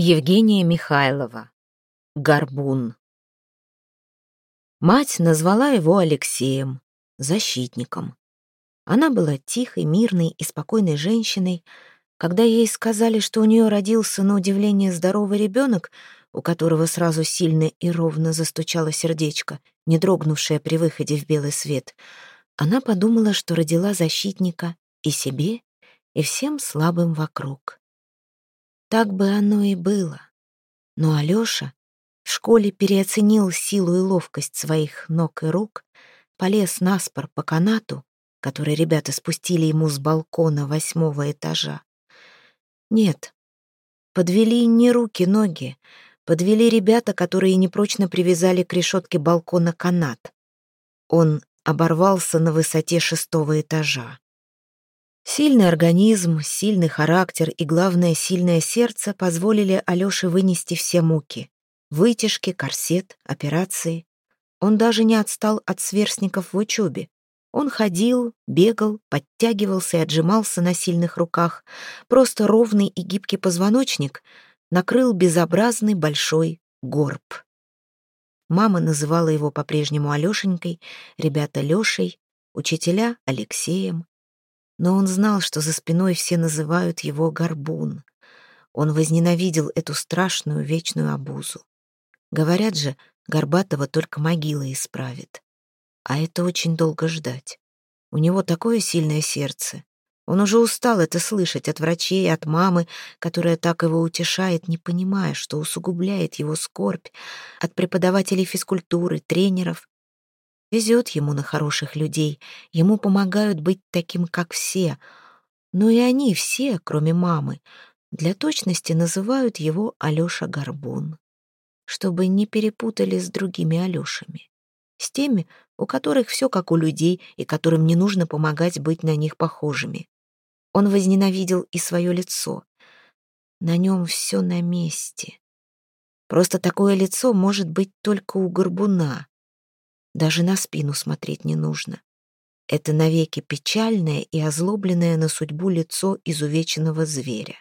Евгения Михайлова. Горбун. Мать назвала его Алексеем, защитником. Она была тихой, мирной и спокойной женщиной. Когда ей сказали, что у нее родился на удивление здоровый ребенок, у которого сразу сильно и ровно застучало сердечко, не дрогнувшее при выходе в белый свет, она подумала, что родила защитника и себе, и всем слабым вокруг. Так бы оно и было. Но Алёша в школе переоценил силу и ловкость своих ног и рук, полез наспор по канату, который ребята спустили ему с балкона восьмого этажа. Нет, подвели не руки-ноги, подвели ребята, которые непрочно привязали к решетке балкона канат. Он оборвался на высоте шестого этажа. Сильный организм, сильный характер и, главное, сильное сердце позволили Алёше вынести все муки. Вытяжки, корсет, операции. Он даже не отстал от сверстников в учебе. Он ходил, бегал, подтягивался и отжимался на сильных руках. Просто ровный и гибкий позвоночник накрыл безобразный большой горб. Мама называла его по-прежнему Алёшенькой, ребята Лёшей, учителя Алексеем, но он знал, что за спиной все называют его Горбун. Он возненавидел эту страшную вечную обузу. Говорят же, Горбатого только могила исправит. А это очень долго ждать. У него такое сильное сердце. Он уже устал это слышать от врачей, от мамы, которая так его утешает, не понимая, что усугубляет его скорбь, от преподавателей физкультуры, тренеров, Везет ему на хороших людей, ему помогают быть таким, как все. Но и они все, кроме мамы, для точности называют его Алёша Горбун, чтобы не перепутали с другими Алёшами, с теми, у которых все как у людей и которым не нужно помогать быть на них похожими. Он возненавидел и свое лицо. На нем все на месте. Просто такое лицо может быть только у горбуна. Даже на спину смотреть не нужно. Это навеки печальное и озлобленное на судьбу лицо изувеченного зверя.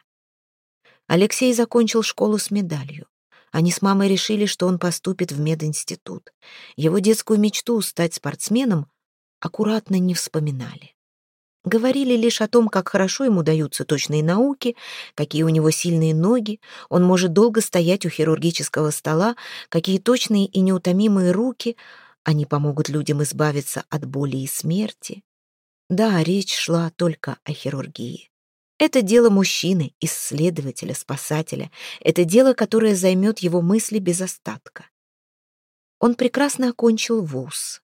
Алексей закончил школу с медалью. Они с мамой решили, что он поступит в мединститут. Его детскую мечту стать спортсменом аккуратно не вспоминали. Говорили лишь о том, как хорошо ему даются точные науки, какие у него сильные ноги, он может долго стоять у хирургического стола, какие точные и неутомимые руки — они помогут людям избавиться от боли и смерти. Да, речь шла только о хирургии. Это дело мужчины, исследователя, спасателя. Это дело, которое займет его мысли без остатка. Он прекрасно окончил вуз.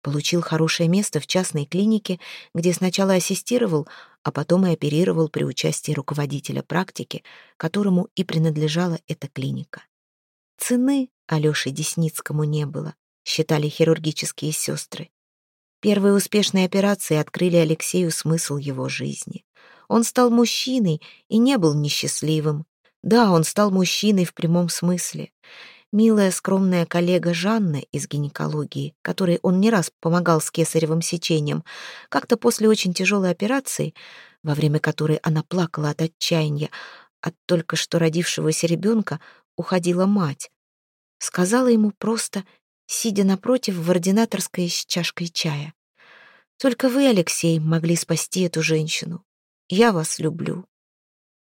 Получил хорошее место в частной клинике, где сначала ассистировал, а потом и оперировал при участии руководителя практики, которому и принадлежала эта клиника. Цены Алёше Десницкому не было считали хирургические сестры. Первые успешные операции открыли Алексею смысл его жизни. Он стал мужчиной и не был несчастливым. Да, он стал мужчиной в прямом смысле. Милая скромная коллега Жанна из гинекологии, которой он не раз помогал с кесаревым сечением, как-то после очень тяжелой операции, во время которой она плакала от отчаяния, от только что родившегося ребенка уходила мать, сказала ему просто сидя напротив в ординаторской с чашкой чая. «Только вы, Алексей, могли спасти эту женщину. Я вас люблю».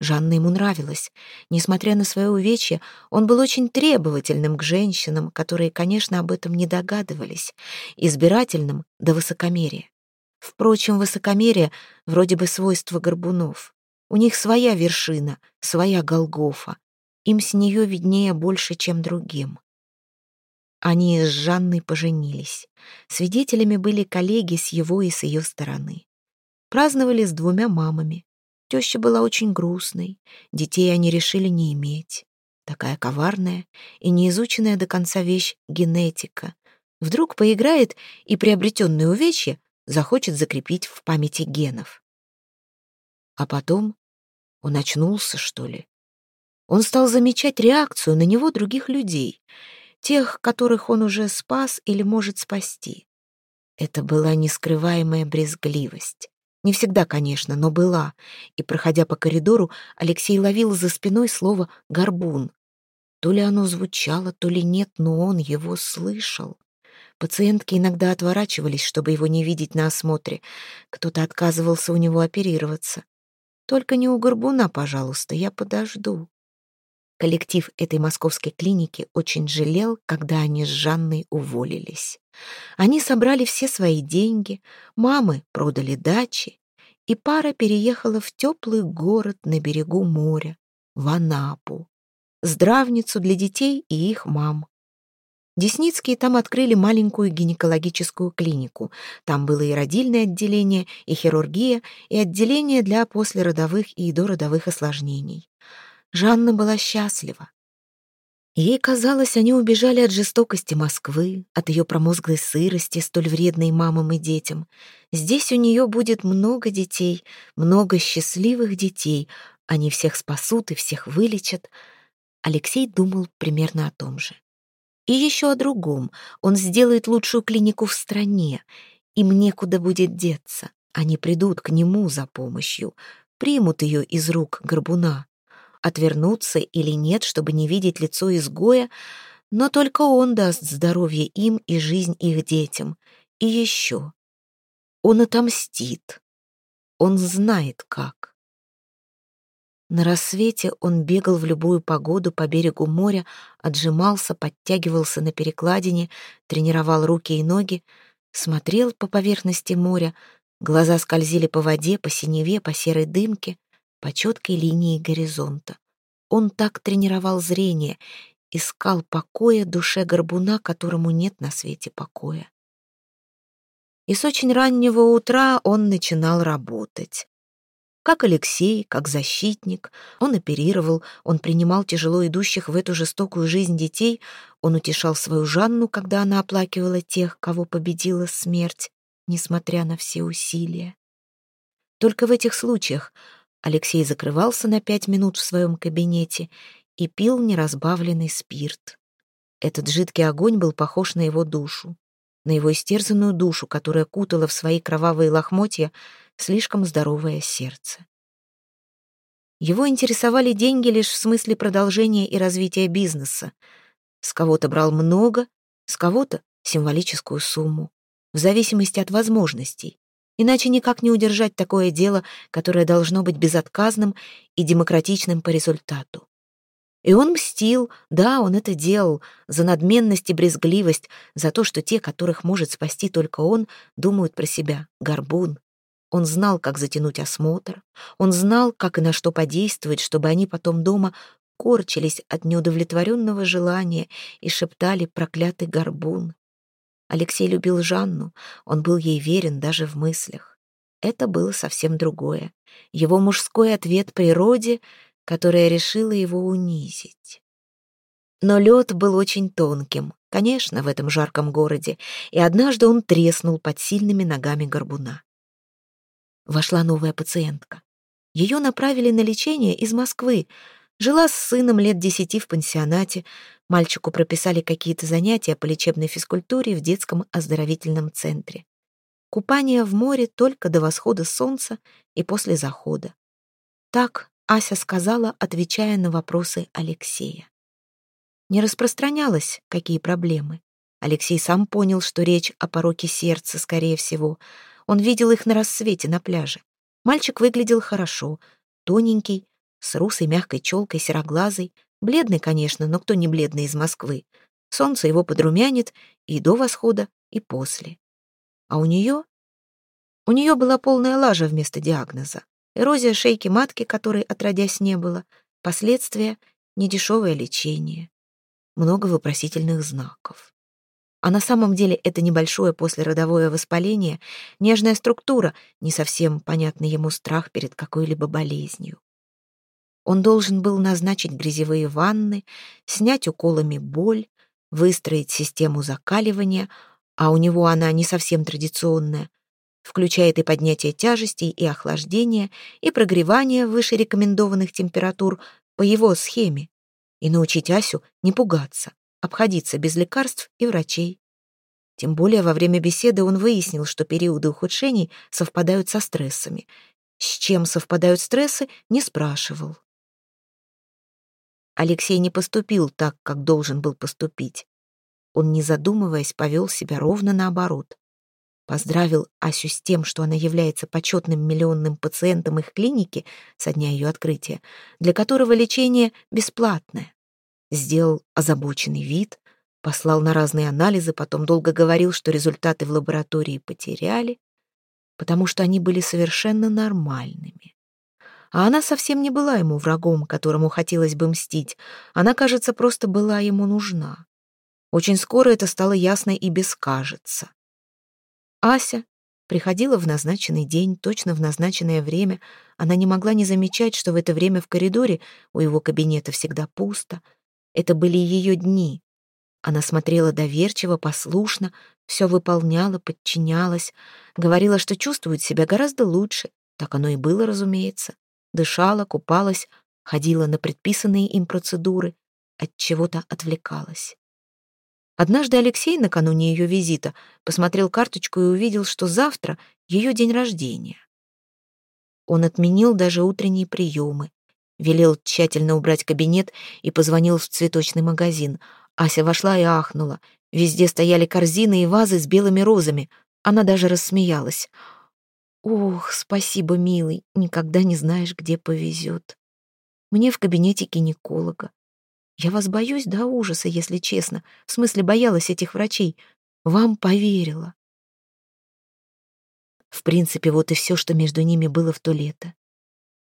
Жанна ему нравилась. Несмотря на свое увечье, он был очень требовательным к женщинам, которые, конечно, об этом не догадывались, избирательным до высокомерия. Впрочем, высокомерие вроде бы свойство горбунов. У них своя вершина, своя Голгофа. Им с нее виднее больше, чем другим. Они с Жанной поженились. Свидетелями были коллеги с его и с ее стороны. Праздновали с двумя мамами. Теща была очень грустной, детей они решили не иметь. Такая коварная и неизученная до конца вещь генетика. Вдруг поиграет и приобретенное увечье захочет закрепить в памяти генов. А потом он очнулся, что ли. Он стал замечать реакцию на него других людей — тех, которых он уже спас или может спасти. Это была нескрываемая брезгливость, Не всегда, конечно, но была. И, проходя по коридору, Алексей ловил за спиной слово «горбун». То ли оно звучало, то ли нет, но он его слышал. Пациентки иногда отворачивались, чтобы его не видеть на осмотре. Кто-то отказывался у него оперироваться. «Только не у горбуна, пожалуйста, я подожду». Коллектив этой московской клиники очень жалел, когда они с Жанной уволились. Они собрали все свои деньги, мамы продали дачи, и пара переехала в теплый город на берегу моря, в Анапу, здравницу для детей и их мам. Десницкие там открыли маленькую гинекологическую клинику. Там было и родильное отделение, и хирургия, и отделение для послеродовых и дородовых осложнений. Жанна была счастлива. Ей казалось, они убежали от жестокости Москвы, от ее промозглой сырости, столь вредной мамам и детям. Здесь у нее будет много детей, много счастливых детей. Они всех спасут и всех вылечат. Алексей думал примерно о том же. И еще о другом. Он сделает лучшую клинику в стране. Им некуда будет деться. Они придут к нему за помощью, примут ее из рук горбуна отвернуться или нет, чтобы не видеть лицо изгоя, но только он даст здоровье им и жизнь их детям. И еще. Он отомстит. Он знает как. На рассвете он бегал в любую погоду по берегу моря, отжимался, подтягивался на перекладине, тренировал руки и ноги, смотрел по поверхности моря, глаза скользили по воде, по синеве, по серой дымке по четкой линии горизонта. Он так тренировал зрение, искал покоя душе горбуна, которому нет на свете покоя. И с очень раннего утра он начинал работать. Как Алексей, как защитник, он оперировал, он принимал тяжело идущих в эту жестокую жизнь детей, он утешал свою Жанну, когда она оплакивала тех, кого победила смерть, несмотря на все усилия. Только в этих случаях Алексей закрывался на пять минут в своем кабинете и пил неразбавленный спирт. Этот жидкий огонь был похож на его душу, на его истерзанную душу, которая кутала в свои кровавые лохмотья слишком здоровое сердце. Его интересовали деньги лишь в смысле продолжения и развития бизнеса. С кого-то брал много, с кого-то символическую сумму, в зависимости от возможностей. Иначе никак не удержать такое дело, которое должно быть безотказным и демократичным по результату. И он мстил, да, он это делал, за надменность и брезгливость, за то, что те, которых может спасти только он, думают про себя горбун. Он знал, как затянуть осмотр, он знал, как и на что подействовать, чтобы они потом дома корчились от неудовлетворенного желания и шептали проклятый горбун. Алексей любил Жанну, он был ей верен даже в мыслях. Это было совсем другое. Его мужской ответ природе, которая решила его унизить. Но лед был очень тонким, конечно, в этом жарком городе, и однажды он треснул под сильными ногами горбуна. Вошла новая пациентка. Ее направили на лечение из Москвы, Жила с сыном лет десяти в пансионате. Мальчику прописали какие-то занятия по лечебной физкультуре в детском оздоровительном центре. Купание в море только до восхода солнца и после захода. Так Ася сказала, отвечая на вопросы Алексея. Не распространялось, какие проблемы. Алексей сам понял, что речь о пороке сердца, скорее всего. Он видел их на рассвете на пляже. Мальчик выглядел хорошо, тоненький, с русой мягкой челкой, сероглазой, бледный, конечно, но кто не бледный из Москвы. Солнце его подрумянит и до восхода, и после. А у нее? У нее была полная лажа вместо диагноза. Эрозия шейки матки, которой отродясь не было, последствия — недешевое лечение. Много вопросительных знаков. А на самом деле это небольшое послеродовое воспаление, нежная структура, не совсем понятный ему страх перед какой-либо болезнью. Он должен был назначить грязевые ванны, снять уколами боль, выстроить систему закаливания, а у него она не совсем традиционная, включает и поднятие тяжестей, и охлаждение, и прогревание выше рекомендованных температур по его схеме, и научить Асю не пугаться, обходиться без лекарств и врачей. Тем более во время беседы он выяснил, что периоды ухудшений совпадают со стрессами. С чем совпадают стрессы, не спрашивал. Алексей не поступил так, как должен был поступить. Он, не задумываясь, повел себя ровно наоборот. Поздравил Асю с тем, что она является почетным миллионным пациентом их клиники со дня ее открытия, для которого лечение бесплатное. Сделал озабоченный вид, послал на разные анализы, потом долго говорил, что результаты в лаборатории потеряли, потому что они были совершенно нормальными. А она совсем не была ему врагом, которому хотелось бы мстить. Она, кажется, просто была ему нужна. Очень скоро это стало ясно и без «кажется». Ася приходила в назначенный день, точно в назначенное время. Она не могла не замечать, что в это время в коридоре у его кабинета всегда пусто. Это были ее дни. Она смотрела доверчиво, послушно, все выполняла, подчинялась, говорила, что чувствует себя гораздо лучше. Так оно и было, разумеется дышала, купалась, ходила на предписанные им процедуры, от чего-то отвлекалась. Однажды Алексей накануне ее визита посмотрел карточку и увидел, что завтра ее день рождения. Он отменил даже утренние приемы, велел тщательно убрать кабинет и позвонил в цветочный магазин. Ася вошла и ахнула. Везде стояли корзины и вазы с белыми розами. Она даже рассмеялась. Ох, спасибо, милый, никогда не знаешь, где повезет. Мне в кабинете гинеколога. Я вас боюсь до ужаса, если честно. В смысле, боялась этих врачей. Вам поверила. В принципе, вот и все, что между ними было в то лето.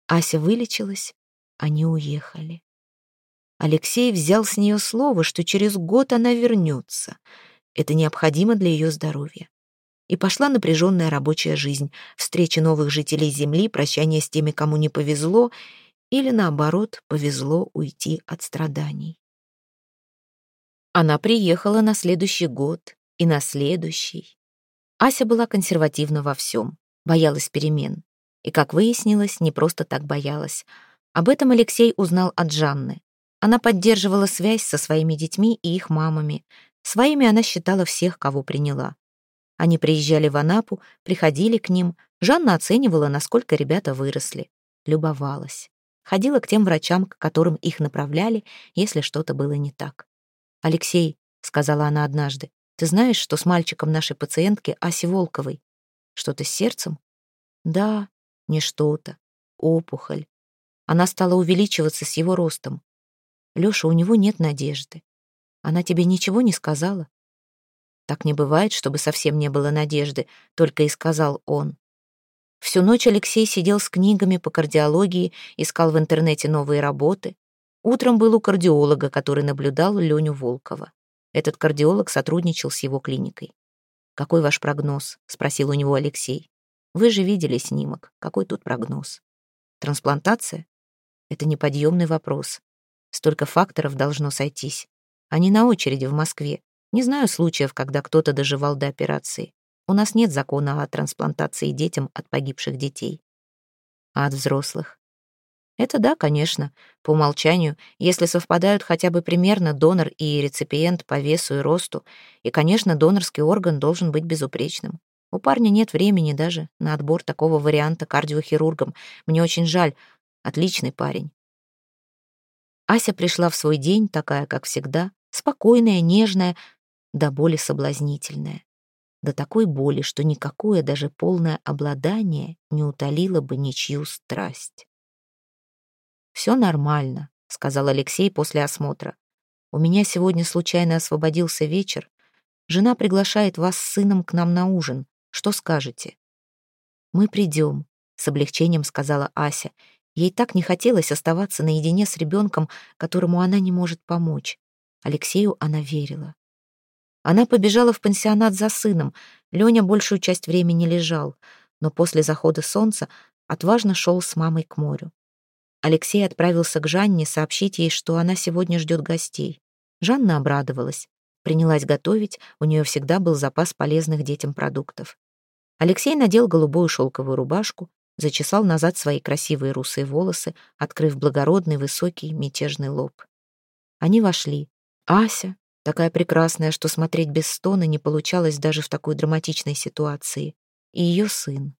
Ася вылечилась, они уехали. Алексей взял с нее слово, что через год она вернется. Это необходимо для ее здоровья и пошла напряженная рабочая жизнь, встреча новых жителей Земли, прощание с теми, кому не повезло, или, наоборот, повезло уйти от страданий. Она приехала на следующий год и на следующий. Ася была консервативна во всем, боялась перемен. И, как выяснилось, не просто так боялась. Об этом Алексей узнал от Жанны. Она поддерживала связь со своими детьми и их мамами. Своими она считала всех, кого приняла. Они приезжали в Анапу, приходили к ним. Жанна оценивала, насколько ребята выросли. Любовалась. Ходила к тем врачам, к которым их направляли, если что-то было не так. «Алексей», — сказала она однажды, «ты знаешь, что с мальчиком нашей пациентки Аси Волковой? Что-то с сердцем?» «Да, не что-то. Опухоль. Она стала увеличиваться с его ростом. Лёша, у него нет надежды. Она тебе ничего не сказала?» Так не бывает, чтобы совсем не было надежды, только и сказал он. Всю ночь Алексей сидел с книгами по кардиологии, искал в интернете новые работы. Утром был у кардиолога, который наблюдал Леню Волкова. Этот кардиолог сотрудничал с его клиникой. «Какой ваш прогноз?» — спросил у него Алексей. «Вы же видели снимок. Какой тут прогноз?» «Трансплантация?» Это неподъемный вопрос. Столько факторов должно сойтись. Они на очереди в Москве. Не знаю случаев, когда кто-то доживал до операции. У нас нет закона о трансплантации детям от погибших детей. А от взрослых? Это да, конечно, по умолчанию, если совпадают хотя бы примерно донор и реципиент по весу и росту, и, конечно, донорский орган должен быть безупречным. У парня нет времени даже на отбор такого варианта кардиохирургом. Мне очень жаль. Отличный парень. Ася пришла в свой день, такая, как всегда, спокойная, нежная, до боли соблазнительная. До такой боли, что никакое даже полное обладание не утолило бы ничью страсть. «Все нормально», — сказал Алексей после осмотра. «У меня сегодня случайно освободился вечер. Жена приглашает вас с сыном к нам на ужин. Что скажете?» «Мы придем», — с облегчением сказала Ася. Ей так не хотелось оставаться наедине с ребенком, которому она не может помочь. Алексею она верила. Она побежала в пансионат за сыном. Леня большую часть времени лежал, но после захода солнца отважно шел с мамой к морю. Алексей отправился к Жанне сообщить ей, что она сегодня ждет гостей. Жанна обрадовалась. Принялась готовить, у нее всегда был запас полезных детям продуктов. Алексей надел голубую шелковую рубашку, зачесал назад свои красивые русые волосы, открыв благородный, высокий, мятежный лоб. Они вошли. Ася, Такая прекрасная, что смотреть без стона не получалось даже в такой драматичной ситуации. И ее сын.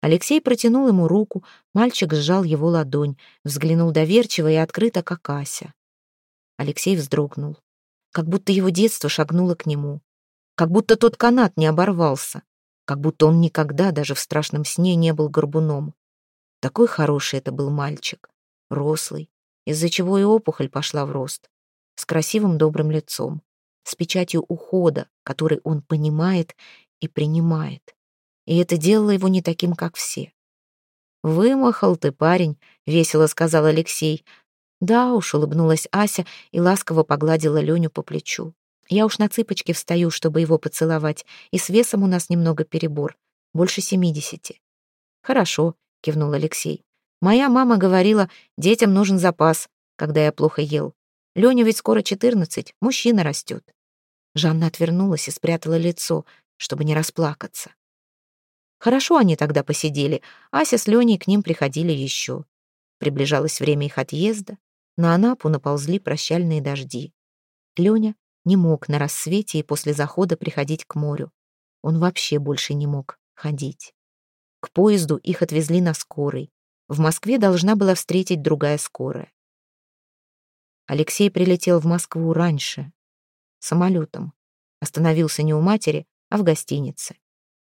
Алексей протянул ему руку, мальчик сжал его ладонь, взглянул доверчиво и открыто, как Ася. Алексей вздрогнул, как будто его детство шагнуло к нему, как будто тот канат не оборвался, как будто он никогда даже в страшном сне не был горбуном. Такой хороший это был мальчик, рослый, из-за чего и опухоль пошла в рост, с красивым добрым лицом, с печатью ухода, который он понимает и принимает. И это делало его не таким, как все. «Вымахал ты, парень», — весело сказал Алексей. «Да уж», — улыбнулась Ася и ласково погладила Леню по плечу. «Я уж на цыпочки встаю, чтобы его поцеловать, и с весом у нас немного перебор, больше семидесяти». «Хорошо», — кивнул Алексей. «Моя мама говорила, детям нужен запас, когда я плохо ел. Леня ведь скоро четырнадцать, мужчина растет». Жанна отвернулась и спрятала лицо, чтобы не расплакаться. Хорошо они тогда посидели, Ася с Леней к ним приходили еще. Приближалось время их отъезда, на Анапу наползли прощальные дожди. Леня не мог на рассвете и после захода приходить к морю. Он вообще больше не мог ходить. К поезду их отвезли на скорой. В Москве должна была встретить другая скорая. Алексей прилетел в Москву раньше, самолетом. Остановился не у матери, а в гостинице.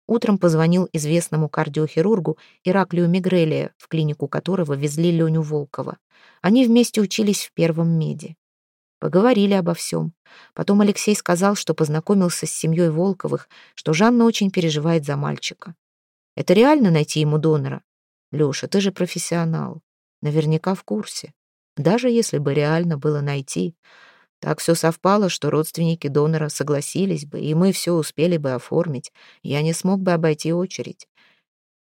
Утром позвонил известному кардиохирургу Ираклию Мигрелия, в клинику которого везли Леню Волкова. Они вместе учились в первом меде. Поговорили обо всем. Потом Алексей сказал, что познакомился с семьей Волковых, что Жанна очень переживает за мальчика. Это реально найти ему донора? Леша, ты же профессионал. Наверняка в курсе. Даже если бы реально было найти. Так все совпало, что родственники донора согласились бы, и мы все успели бы оформить. Я не смог бы обойти очередь.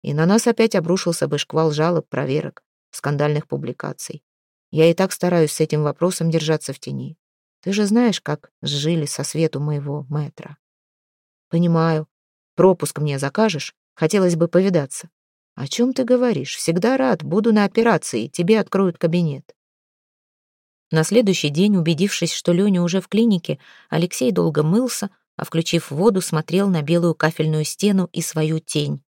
И на нас опять обрушился бы шквал жалоб, проверок, скандальных публикаций. Я и так стараюсь с этим вопросом держаться в тени. Ты же знаешь, как сжили со свету моего мэтра. Понимаю. Пропуск мне закажешь? Хотелось бы повидаться. О чем ты говоришь? Всегда рад. Буду на операции. Тебе откроют кабинет. На следующий день, убедившись, что Леня уже в клинике, Алексей долго мылся, а, включив воду, смотрел на белую кафельную стену и свою тень.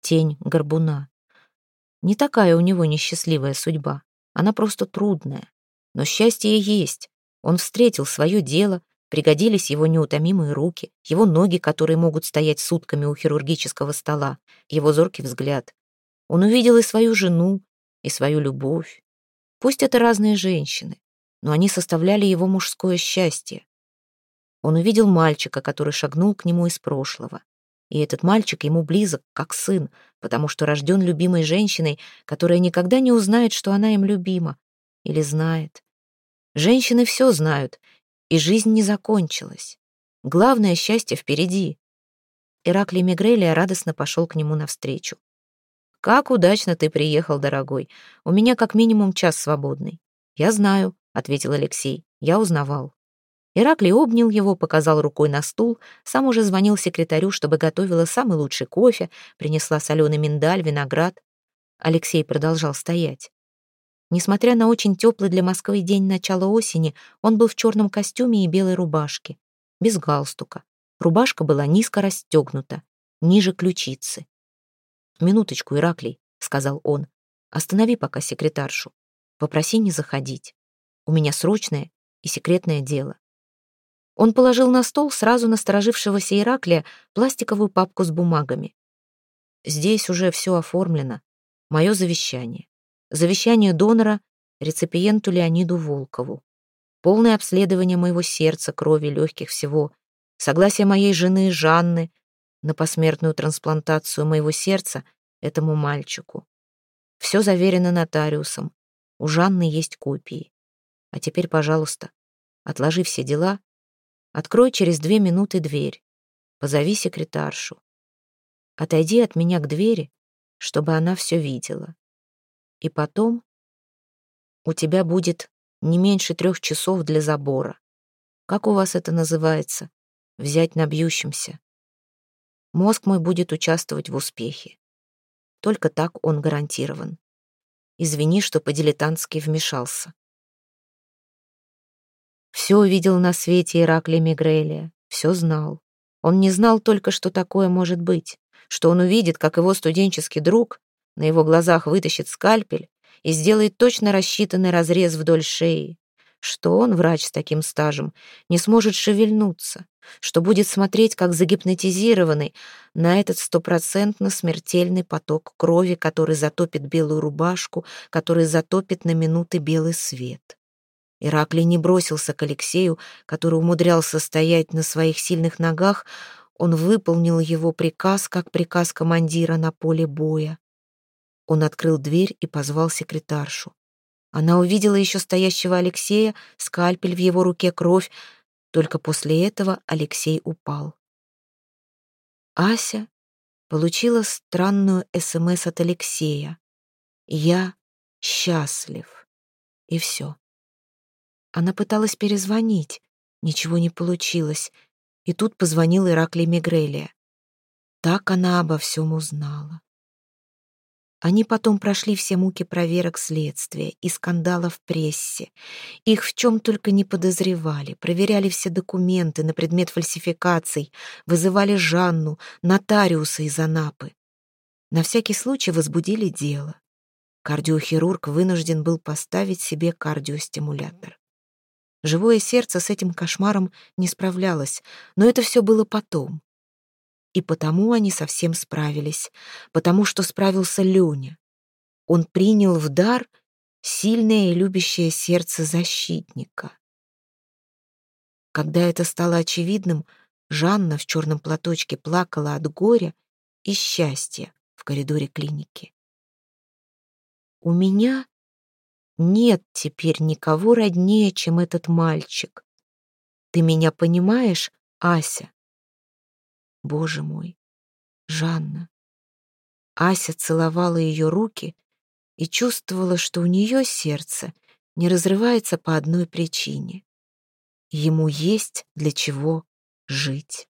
Тень горбуна. Не такая у него несчастливая судьба. Она просто трудная. Но счастье есть. Он встретил свое дело, пригодились его неутомимые руки, его ноги, которые могут стоять сутками у хирургического стола, его зоркий взгляд. Он увидел и свою жену, и свою любовь. Пусть это разные женщины, но они составляли его мужское счастье. Он увидел мальчика, который шагнул к нему из прошлого. И этот мальчик ему близок, как сын, потому что рожден любимой женщиной, которая никогда не узнает, что она им любима. Или знает. Женщины все знают, и жизнь не закончилась. Главное счастье впереди. Ираклий Мигрелия радостно пошел к нему навстречу. «Как удачно ты приехал, дорогой. У меня как минимум час свободный». «Я знаю», — ответил Алексей. «Я узнавал». Ираклий обнял его, показал рукой на стул, сам уже звонил секретарю, чтобы готовила самый лучший кофе, принесла соленый миндаль, виноград. Алексей продолжал стоять. Несмотря на очень теплый для Москвы день начала осени, он был в черном костюме и белой рубашке, без галстука. Рубашка была низко расстегнута, ниже ключицы. «Минуточку, Ираклий», — сказал он, — «останови пока секретаршу. Попроси не заходить. У меня срочное и секретное дело. Он положил на стол сразу насторожившегося Ираклия пластиковую папку с бумагами. Здесь уже все оформлено. Мое завещание. Завещание донора реципиенту Леониду Волкову. Полное обследование моего сердца, крови, легких всего. Согласие моей жены Жанны на посмертную трансплантацию моего сердца этому мальчику. Все заверено нотариусом. У Жанны есть копии. А теперь, пожалуйста, отложи все дела Открой через две минуты дверь. Позови секретаршу. Отойди от меня к двери, чтобы она все видела. И потом у тебя будет не меньше трех часов для забора. Как у вас это называется? Взять на бьющемся. Мозг мой будет участвовать в успехе. Только так он гарантирован. Извини, что по-дилетантски вмешался. Все видел на свете Ираклия Мигрелия, все знал. Он не знал только, что такое может быть, что он увидит, как его студенческий друг на его глазах вытащит скальпель и сделает точно рассчитанный разрез вдоль шеи, что он, врач с таким стажем, не сможет шевельнуться, что будет смотреть, как загипнотизированный, на этот стопроцентно смертельный поток крови, который затопит белую рубашку, который затопит на минуты белый свет. Ираклий не бросился к Алексею, который умудрялся стоять на своих сильных ногах, он выполнил его приказ, как приказ командира на поле боя. Он открыл дверь и позвал секретаршу. Она увидела еще стоящего Алексея, скальпель в его руке, кровь. Только после этого Алексей упал. Ася получила странную СМС от Алексея. «Я счастлив». И все. Она пыталась перезвонить, ничего не получилось. И тут позвонил Ираклий Мигрелия. Так она обо всем узнала. Они потом прошли все муки проверок следствия и скандала в прессе. Их в чем только не подозревали, проверяли все документы на предмет фальсификаций, вызывали Жанну, нотариуса из Анапы. На всякий случай возбудили дело. Кардиохирург вынужден был поставить себе кардиостимулятор. Живое сердце с этим кошмаром не справлялось, но это все было потом. И потому они совсем справились, потому что справился Леня. Он принял в дар сильное и любящее сердце защитника. Когда это стало очевидным, Жанна в черном платочке плакала от горя и счастья в коридоре клиники. «У меня нет теперь никого роднее, чем этот мальчик. Ты меня понимаешь, Ася?» Боже мой, Жанна. Ася целовала ее руки и чувствовала, что у нее сердце не разрывается по одной причине. Ему есть для чего жить.